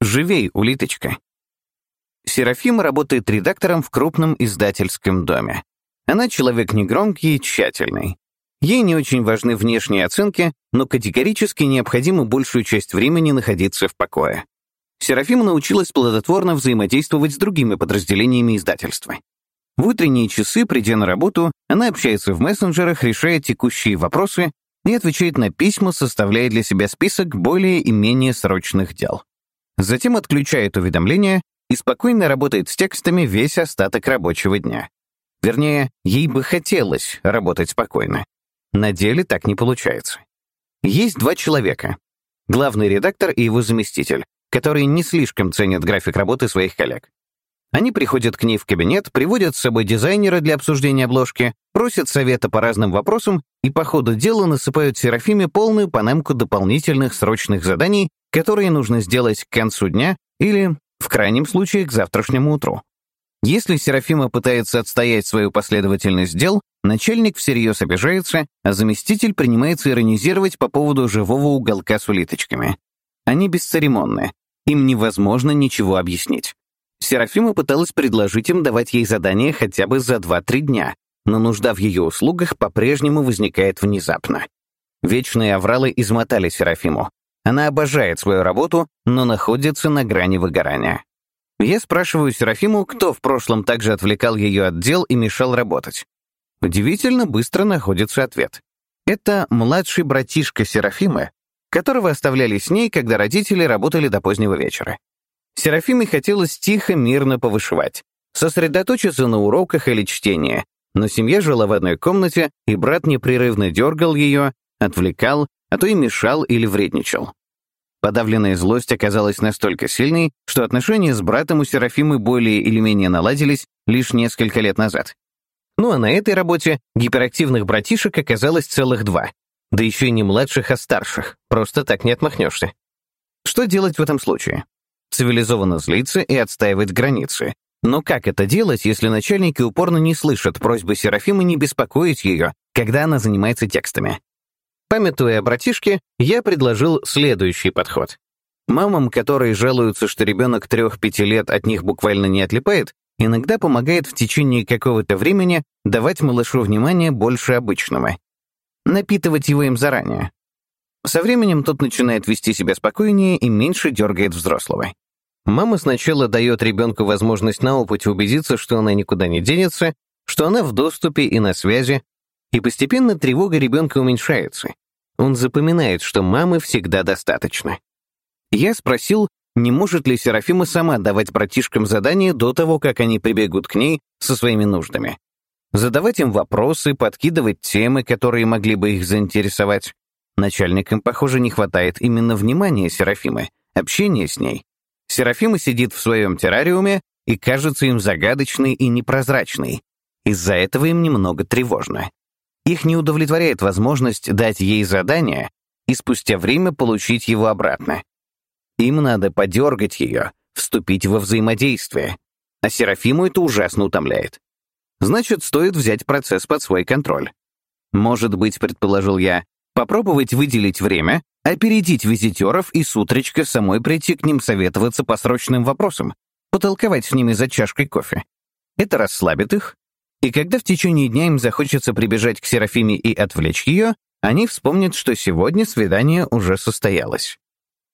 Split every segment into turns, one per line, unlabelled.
Живей, улиточка. Серафима работает редактором в крупном издательском доме. Она человек негромкий и тщательный. Ей не очень важны внешние оценки, но категорически необходимо большую часть времени находиться в покое. Серафима научилась плодотворно взаимодействовать с другими подразделениями издательства. В утренние часы, придя на работу, она общается в мессенджерах, решая текущие вопросы и отвечает на письма, составляя для себя список более и менее срочных дел. Затем отключает уведомления и спокойно работает с текстами весь остаток рабочего дня. Вернее, ей бы хотелось работать спокойно. На деле так не получается. Есть два человека. Главный редактор и его заместитель, которые не слишком ценят график работы своих коллег. Они приходят к ней в кабинет, приводят с собой дизайнера для обсуждения обложки, просят совета по разным вопросам и по ходу дела насыпают Серафиме полную панемку дополнительных срочных заданий, которые нужно сделать к концу дня или, в крайнем случае, к завтрашнему утру. Если Серафима пытается отстоять свою последовательность дел, начальник всерьез обижается, а заместитель принимается иронизировать по поводу живого уголка с улиточками. Они бесцеремонны, им невозможно ничего объяснить. Серафима пыталась предложить им давать ей задания хотя бы за 2-3 дня, но нужда в ее услугах по-прежнему возникает внезапно. Вечные авралы измотали Серафиму. Она обожает свою работу, но находится на грани выгорания. Я спрашиваю Серафиму, кто в прошлом также отвлекал ее от дел и мешал работать. Удивительно быстро находится ответ. Это младший братишка Серафимы, которого оставляли с ней, когда родители работали до позднего вечера. Серафиме хотелось тихо, мирно повышивать, сосредоточиться на уроках или чтении, но семья жила в одной комнате, и брат непрерывно дергал ее, отвлекал, а то и мешал или вредничал. Подавленная злость оказалась настолько сильной, что отношения с братом у Серафимы более или менее наладились лишь несколько лет назад. Ну а на этой работе гиперактивных братишек оказалось целых два. Да еще и не младших, а старших. Просто так не отмахнешься. Что делать в этом случае? Цивилизованно злиться и отстаивать границы. Но как это делать, если начальники упорно не слышат просьбы Серафимы не беспокоить ее, когда она занимается текстами? Памятуя о братишке, я предложил следующий подход. Мамам, которые жалуются, что ребенок 3-5 лет от них буквально не отлипает, иногда помогает в течение какого-то времени давать малышу внимание больше обычного. Напитывать его им заранее. Со временем тот начинает вести себя спокойнее и меньше дергает взрослого. Мама сначала дает ребенку возможность на опыте убедиться, что она никуда не денется, что она в доступе и на связи, и постепенно тревога ребенка уменьшается. Он запоминает, что мамы всегда достаточно. Я спросил, не может ли Серафима сама давать братишкам задания до того, как они прибегут к ней со своими нуждами. Задавать им вопросы, подкидывать темы, которые могли бы их заинтересовать. Начальникам, похоже, не хватает именно внимания Серафимы, общения с ней. Серафима сидит в своем террариуме и кажется им загадочной и непрозрачной. Из-за этого им немного тревожно. Их не удовлетворяет возможность дать ей задание и спустя время получить его обратно. Им надо подергать ее, вступить во взаимодействие. А Серафиму это ужасно утомляет. Значит, стоит взять процесс под свой контроль. Может быть, предположил я, попробовать выделить время, опередить визитеров и с утречка самой прийти к ним советоваться по срочным вопросам, потолковать с ними за чашкой кофе. Это расслабит их, и когда в течение дня им захочется прибежать к Серафиме и отвлечь ее, они вспомнят, что сегодня свидание уже состоялось.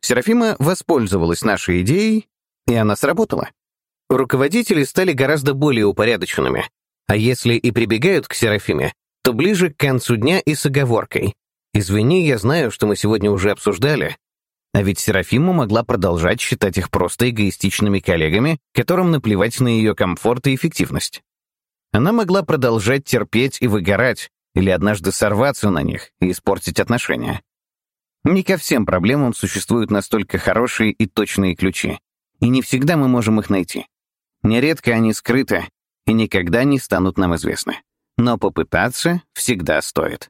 Серафима воспользовалась нашей идеей, и она сработала. Руководители стали гораздо более упорядоченными, а если и прибегают к Серафиме, то ближе к концу дня и с оговоркой. «Извини, я знаю, что мы сегодня уже обсуждали». А ведь Серафима могла продолжать считать их просто эгоистичными коллегами, которым наплевать на ее комфорт и эффективность. Она могла продолжать терпеть и выгорать, или однажды сорваться на них и испортить отношения. Не ко всем проблемам существуют настолько хорошие и точные ключи, и не всегда мы можем их найти. Нередко они скрыты и никогда не станут нам известны. Но попытаться всегда стоит.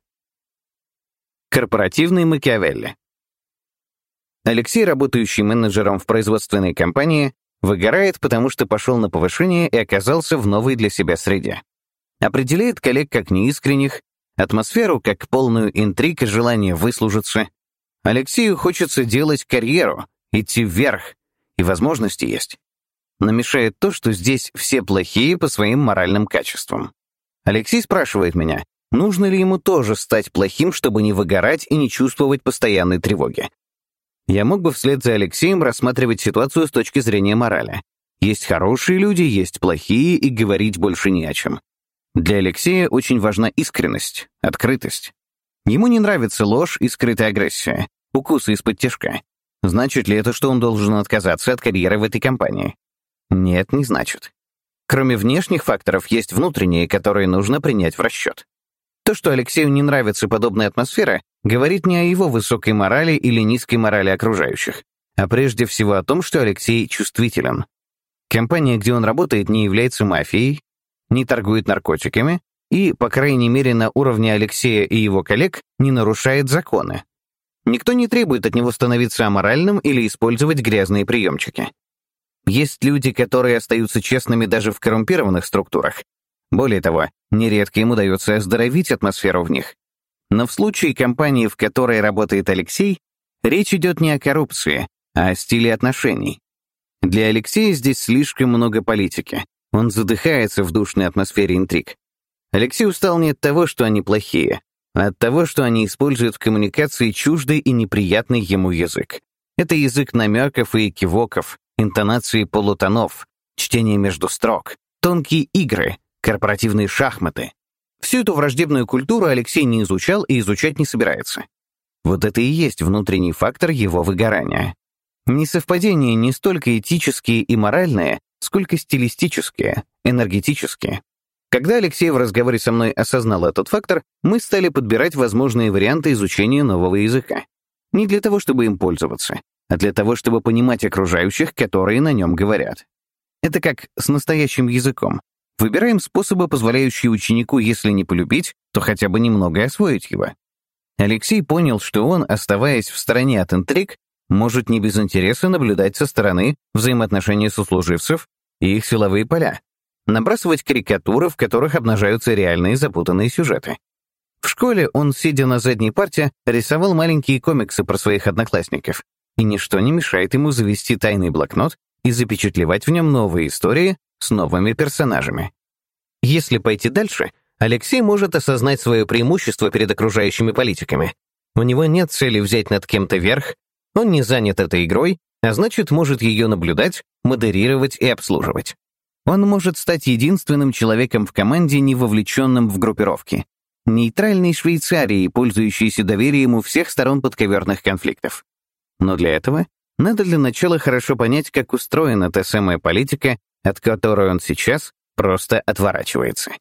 Корпоративный Макиавелли. Алексей, работающий менеджером в производственной компании, Выгорает, потому что пошел на повышение и оказался в новой для себя среде. Определяет коллег как неискренних, атмосферу как полную интриг и желание выслужиться. Алексею хочется делать карьеру, идти вверх, и возможности есть. Но мешает то, что здесь все плохие по своим моральным качествам. Алексей спрашивает меня, нужно ли ему тоже стать плохим, чтобы не выгорать и не чувствовать постоянной тревоги. Я мог бы вслед за Алексеем рассматривать ситуацию с точки зрения морали. Есть хорошие люди, есть плохие, и говорить больше не о чем. Для Алексея очень важна искренность, открытость. Ему не нравится ложь и скрытая агрессия, укусы из-под тяжка. Значит ли это, что он должен отказаться от карьеры в этой компании? Нет, не значит. Кроме внешних факторов, есть внутренние, которые нужно принять в расчет. То, что Алексею не нравится подобная атмосфера, говорит не о его высокой морали или низкой морали окружающих, а прежде всего о том, что Алексей чувствителен. Компания, где он работает, не является мафией, не торгует наркотиками и, по крайней мере, на уровне Алексея и его коллег, не нарушает законы. Никто не требует от него становиться аморальным или использовать грязные приемчики. Есть люди, которые остаются честными даже в коррумпированных структурах. Более того, нередко им удается оздоровить атмосферу в них. Но в случае компании, в которой работает Алексей, речь идет не о коррупции, а о стиле отношений. Для Алексея здесь слишком много политики. Он задыхается в душной атмосфере интриг. Алексей устал не от того, что они плохие, а от того, что они используют в коммуникации чуждый и неприятный ему язык. Это язык намеков и кивоков, интонации полутонов, чтение между строк, тонкие игры, корпоративные шахматы. Всю эту враждебную культуру Алексей не изучал и изучать не собирается. Вот это и есть внутренний фактор его выгорания. Несовпадения не столько этические и моральные, сколько стилистические, энергетические. Когда Алексей в разговоре со мной осознал этот фактор, мы стали подбирать возможные варианты изучения нового языка. Не для того, чтобы им пользоваться, а для того, чтобы понимать окружающих, которые на нем говорят. Это как с настоящим языком. Выбираем способы, позволяющие ученику, если не полюбить, то хотя бы немного освоить его. Алексей понял, что он, оставаясь в стороне от интриг, может не без интереса наблюдать со стороны взаимоотношения сослуживцев и их силовые поля, набрасывать карикатуры, в которых обнажаются реальные запутанные сюжеты. В школе он, сидя на задней парте, рисовал маленькие комиксы про своих одноклассников, и ничто не мешает ему завести тайный блокнот и запечатлевать в нем новые истории с новыми персонажами. Если пойти дальше, Алексей может осознать свое преимущество перед окружающими политиками. У него нет цели взять над кем-то верх, он не занят этой игрой, а значит, может ее наблюдать, модерировать и обслуживать. Он может стать единственным человеком в команде, не вовлеченным в группировки. Нейтральной Швейцарией, пользующейся доверием у всех сторон подковерных конфликтов. Но для этого надо для начала хорошо понять, как устроена та самая политика, от которой он сейчас просто отворачивается.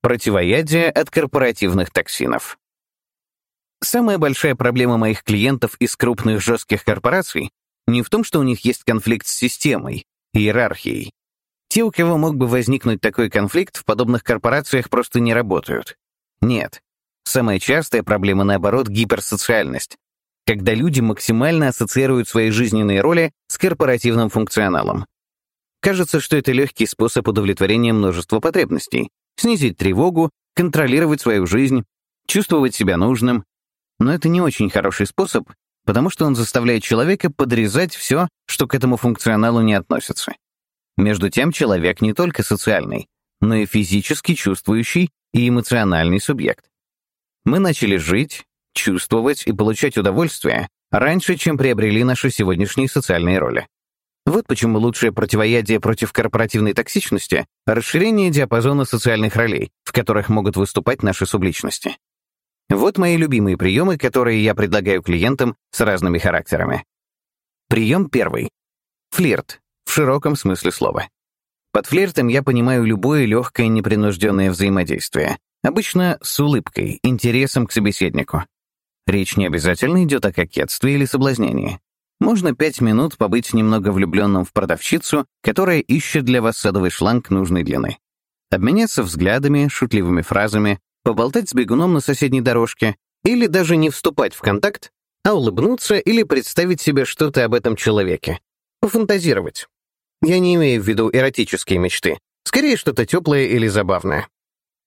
Противоядие от корпоративных токсинов. Самая большая проблема моих клиентов из крупных жестких корпораций не в том, что у них есть конфликт с системой, иерархией. Те, у кого мог бы возникнуть такой конфликт, в подобных корпорациях просто не работают. Нет. Самая частая проблема, наоборот, гиперсоциальность, когда люди максимально ассоциируют свои жизненные роли с корпоративным функционалом. Кажется, что это легкий способ удовлетворения множества потребностей, снизить тревогу, контролировать свою жизнь, чувствовать себя нужным, но это не очень хороший способ, потому что он заставляет человека подрезать все, что к этому функционалу не относится. Между тем, человек не только социальный, но и физически чувствующий и эмоциональный субъект. Мы начали жить, чувствовать и получать удовольствие раньше, чем приобрели наши сегодняшние социальные роли. Вот почему лучшее противоядие против корпоративной токсичности — расширение диапазона социальных ролей, в которых могут выступать наши субличности. Вот мои любимые приемы, которые я предлагаю клиентам с разными характерами. Прием первый. Флирт, в широком смысле слова. Под флиртом я понимаю любое легкое непринужденное взаимодействие, обычно с улыбкой, интересом к собеседнику. Речь не обязательно идет о кокетстве или соблазнении. Можно пять минут побыть немного влюбленным в продавщицу, которая ищет для вас садовый шланг нужной длины. Обменяться взглядами, шутливыми фразами, поболтать с бегуном на соседней дорожке или даже не вступать в контакт, а улыбнуться или представить себе что-то об этом человеке. Пофантазировать. Я не имею в виду эротические мечты, скорее что-то теплое или забавное.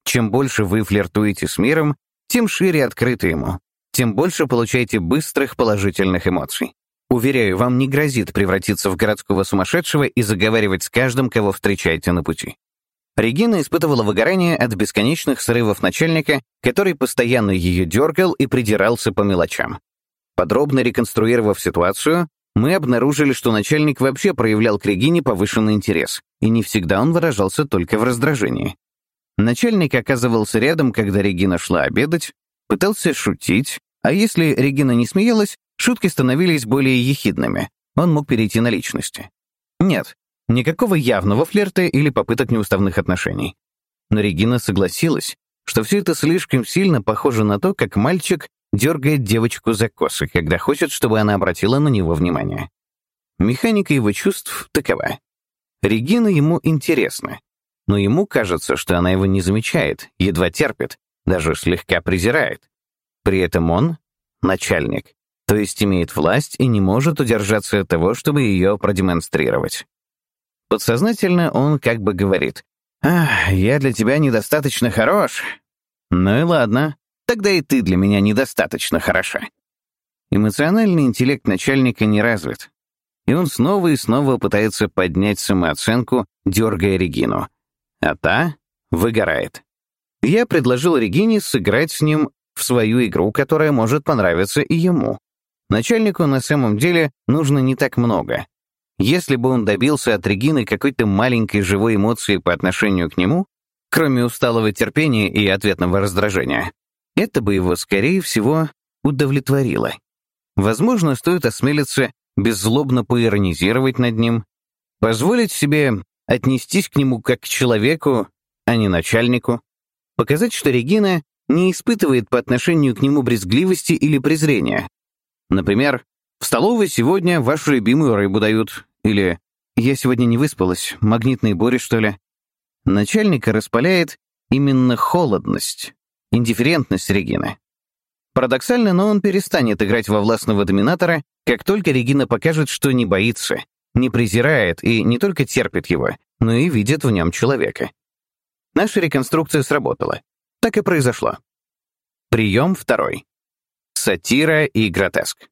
Чем больше вы флиртуете с миром, тем шире открыты ему, тем больше получаете быстрых положительных эмоций. Уверяю, вам не грозит превратиться в городского сумасшедшего и заговаривать с каждым, кого встречаете на пути. Регина испытывала выгорание от бесконечных срывов начальника, который постоянно ее дергал и придирался по мелочам. Подробно реконструировав ситуацию, мы обнаружили, что начальник вообще проявлял к Регине повышенный интерес, и не всегда он выражался только в раздражении. Начальник оказывался рядом, когда Регина шла обедать, пытался шутить, а если Регина не смеялась, шутки становились более ехидными, он мог перейти на личности. Нет, никакого явного флирта или попыток неуставных отношений. Но Регина согласилась, что все это слишком сильно похоже на то, как мальчик дергает девочку за косы, когда хочет, чтобы она обратила на него внимание. Механика его чувств такова. Регина ему интересна, но ему кажется, что она его не замечает, едва терпит, даже слегка презирает. При этом он — начальник, то есть имеет власть и не может удержаться от того, чтобы ее продемонстрировать. Подсознательно он как бы говорит, «Ах, я для тебя недостаточно хорош». Ну и ладно, тогда и ты для меня недостаточно хороша. Эмоциональный интеллект начальника не развит, и он снова и снова пытается поднять самооценку, дергая Регину, а та выгорает. Я предложил Регине сыграть с ним в свою игру, которая может понравиться и ему. Начальнику на самом деле нужно не так много. Если бы он добился от Регины какой-то маленькой живой эмоции по отношению к нему, кроме усталого терпения и ответного раздражения, это бы его, скорее всего, удовлетворило. Возможно, стоит осмелиться беззлобно поиронизировать над ним, позволить себе отнестись к нему как к человеку, а не начальнику, показать, что Регина не испытывает по отношению к нему брезгливости или презрения. Например, «В столовой сегодня вашу любимую рыбу дают» или «Я сегодня не выспалась, магнитные бури, что ли?» Начальника распаляет именно холодность, индифферентность Регины. Парадоксально, но он перестанет играть во властного доминатора, как только Регина покажет, что не боится, не презирает и не только терпит его, но и видит в нем человека. Наша реконструкция сработала. Так и произошло. Прием второй. Сатира и гротеск.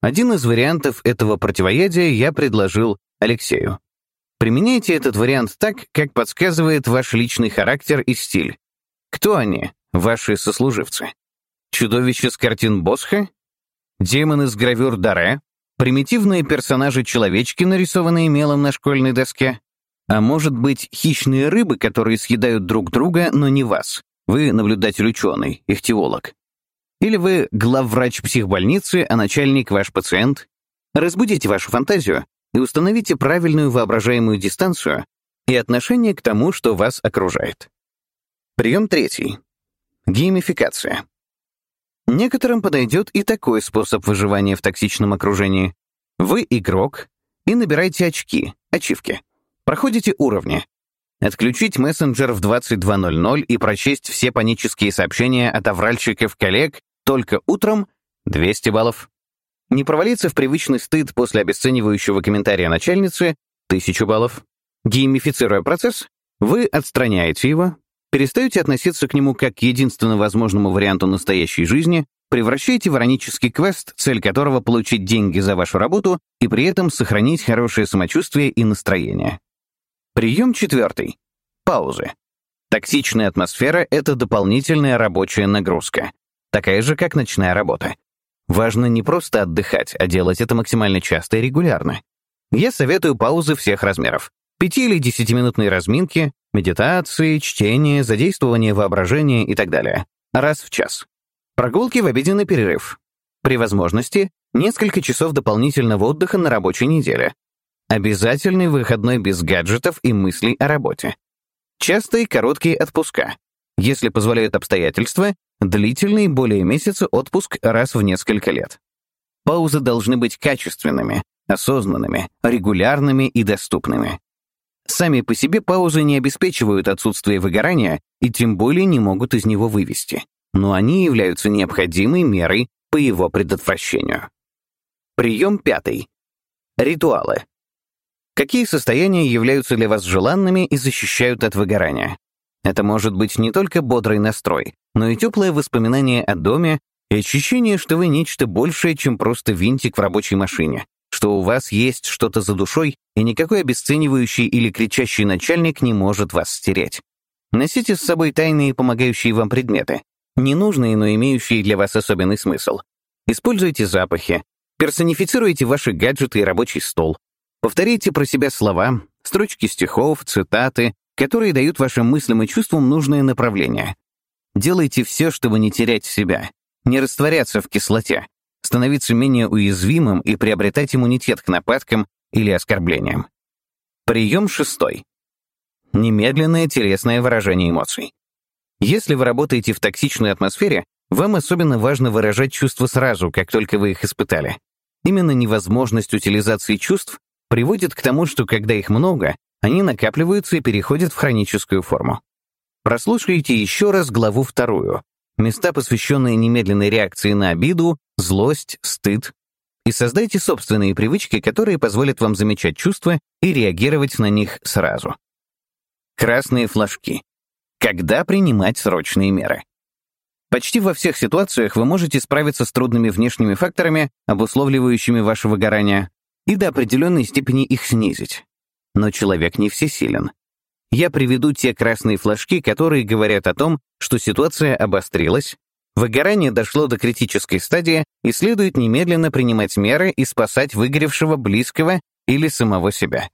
Один из вариантов этого противоядия я предложил Алексею. Применяйте этот вариант так, как подсказывает ваш личный характер и стиль. Кто они, ваши сослуживцы? Чудовище с картин Босха? Демон из гравюр Даре? Примитивные персонажи-человечки, нарисованные мелом на школьной доске? А может быть, хищные рыбы, которые съедают друг друга, но не вас? Вы наблюдатель-ученый, ихтиолог. Или вы главврач психбольницы, а начальник ваш пациент? Разбудите вашу фантазию и установите правильную воображаемую дистанцию и отношение к тому, что вас окружает. Прием третий. Геймификация. Некоторым подойдет и такой способ выживания в токсичном окружении. Вы игрок и набираете очки, ачивки. Проходите уровни. Отключить мессенджер в 22.00 и прочесть все панические сообщения от авральщиков-коллег только утром — 200 баллов. Не провалиться в привычный стыд после обесценивающего комментария начальницы — 1000 баллов. Геймифицируя процесс, вы отстраняете его, перестаете относиться к нему как к единственно возможному варианту настоящей жизни, превращаете в иронический квест, цель которого — получить деньги за вашу работу и при этом сохранить хорошее самочувствие и настроение. Прием четвертый. Паузы. Токсичная атмосфера — это дополнительная рабочая нагрузка, такая же, как ночная работа. Важно не просто отдыхать, а делать это максимально часто и регулярно. Я советую паузы всех размеров. Пяти- или десятиминутные разминки, медитации, чтение, задействование воображения и так далее. Раз в час. Прогулки в обеденный перерыв. При возможности, несколько часов дополнительного отдыха на рабочей неделе, Обязательный выходной без гаджетов и мыслей о работе. Частые короткие отпуска. Если позволяют обстоятельства, длительный более месяца отпуск раз в несколько лет. Паузы должны быть качественными, осознанными, регулярными и доступными. Сами по себе паузы не обеспечивают отсутствие выгорания и тем более не могут из него вывести, но они являются необходимой мерой по его предотвращению. Прием пятый. Ритуалы. Какие состояния являются для вас желанными и защищают от выгорания? Это может быть не только бодрый настрой, но и теплое воспоминание о доме, И ощущение, что вы нечто большее, чем просто винтик в рабочей машине, что у вас есть что-то за душой, и никакой обесценивающий или кричащий начальник не может вас стереть. Носите с собой тайные помогающие вам предметы, ненужные, но имеющие для вас особенный смысл. Используйте запахи, персонифицируйте ваши гаджеты и рабочий стол, повторяйте про себя слова, строчки стихов, цитаты, которые дают вашим мыслям и чувствам нужное направление. Делайте все, чтобы не терять себя, не растворяться в кислоте, становиться менее уязвимым и приобретать иммунитет к нападкам или оскорблениям. Прием шестой. Немедленное телесное выражение эмоций. Если вы работаете в токсичной атмосфере, вам особенно важно выражать чувства сразу, как только вы их испытали. Именно невозможность утилизации чувств приводит к тому, что когда их много, они накапливаются и переходят в хроническую форму. Прослушайте еще раз главу вторую, места, посвященные немедленной реакции на обиду, злость, стыд, и создайте собственные привычки, которые позволят вам замечать чувства и реагировать на них сразу. Красные флажки. Когда принимать срочные меры? Почти во всех ситуациях вы можете справиться с трудными внешними факторами, обусловливающими ваше выгорание, и до определенной степени их снизить. Но человек не всесилен. Я приведу те красные флажки, которые говорят о том, что ситуация обострилась, выгорание дошло до критической стадии и следует немедленно принимать меры и спасать выгоревшего близкого или самого себя.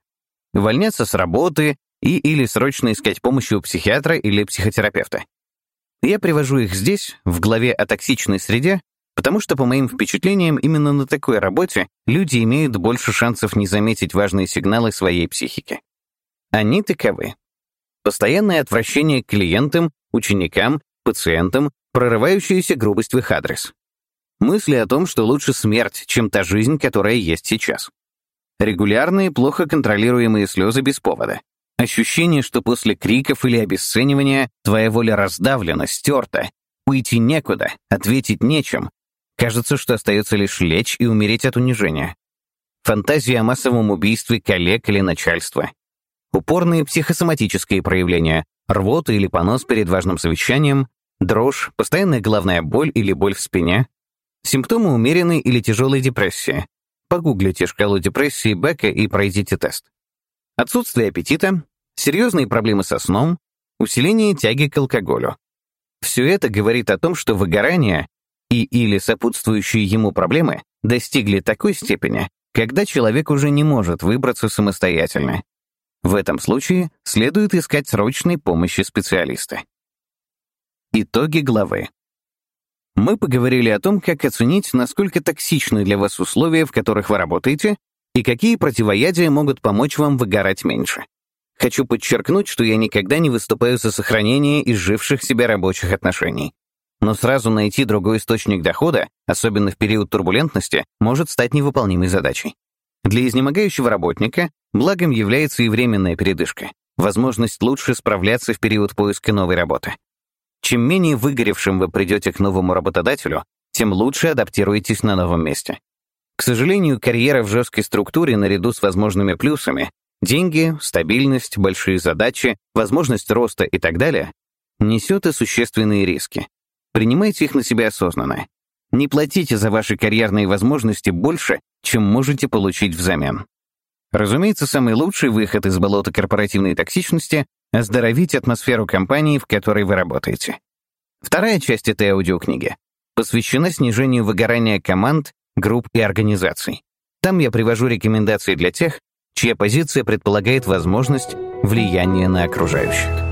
Увольняться с работы и или срочно искать помощи у психиатра или психотерапевта. Я привожу их здесь, в главе о токсичной среде, потому что, по моим впечатлениям, именно на такой работе люди имеют больше шансов не заметить важные сигналы своей психики. Они таковы. Постоянное отвращение к клиентам, ученикам, пациентам, прорывающаяся грубость в их адрес. Мысли о том, что лучше смерть, чем та жизнь, которая есть сейчас. Регулярные, плохо контролируемые слезы без повода. Ощущение, что после криков или обесценивания твоя воля раздавлена, стерта, уйти некуда, ответить нечем. Кажется, что остается лишь лечь и умереть от унижения. Фантазия о массовом убийстве коллег или начальства. Упорные психосоматические проявления, рвота или понос перед важным совещанием, дрожь, постоянная головная боль или боль в спине, симптомы умеренной или тяжелой депрессии. Погуглите шкалу депрессии Бека и пройдите тест. Отсутствие аппетита, серьезные проблемы со сном, усиление тяги к алкоголю. Все это говорит о том, что выгорание и или сопутствующие ему проблемы достигли такой степени, когда человек уже не может выбраться самостоятельно. В этом случае следует искать срочной помощи специалиста. Итоги главы. Мы поговорили о том, как оценить, насколько токсичны для вас условия, в которых вы работаете, и какие противоядия могут помочь вам выгорать меньше. Хочу подчеркнуть, что я никогда не выступаю за сохранение изживших себя рабочих отношений. Но сразу найти другой источник дохода, особенно в период турбулентности, может стать невыполнимой задачей. Для изнемогающего работника благом является и временная передышка, возможность лучше справляться в период поиска новой работы. Чем менее выгоревшим вы придете к новому работодателю, тем лучше адаптируетесь на новом месте. К сожалению, карьера в жесткой структуре наряду с возможными плюсами — деньги, стабильность, большие задачи, возможность роста и так далее — несет и существенные риски. Принимайте их на себя осознанно. Не платите за ваши карьерные возможности больше, чем можете получить взамен. Разумеется, самый лучший выход из болота корпоративной токсичности — оздоровить атмосферу компании, в которой вы работаете. Вторая часть этой аудиокниги посвящена снижению выгорания команд, групп и организаций. Там я привожу рекомендации для тех, чья позиция предполагает возможность влияния на окружающих.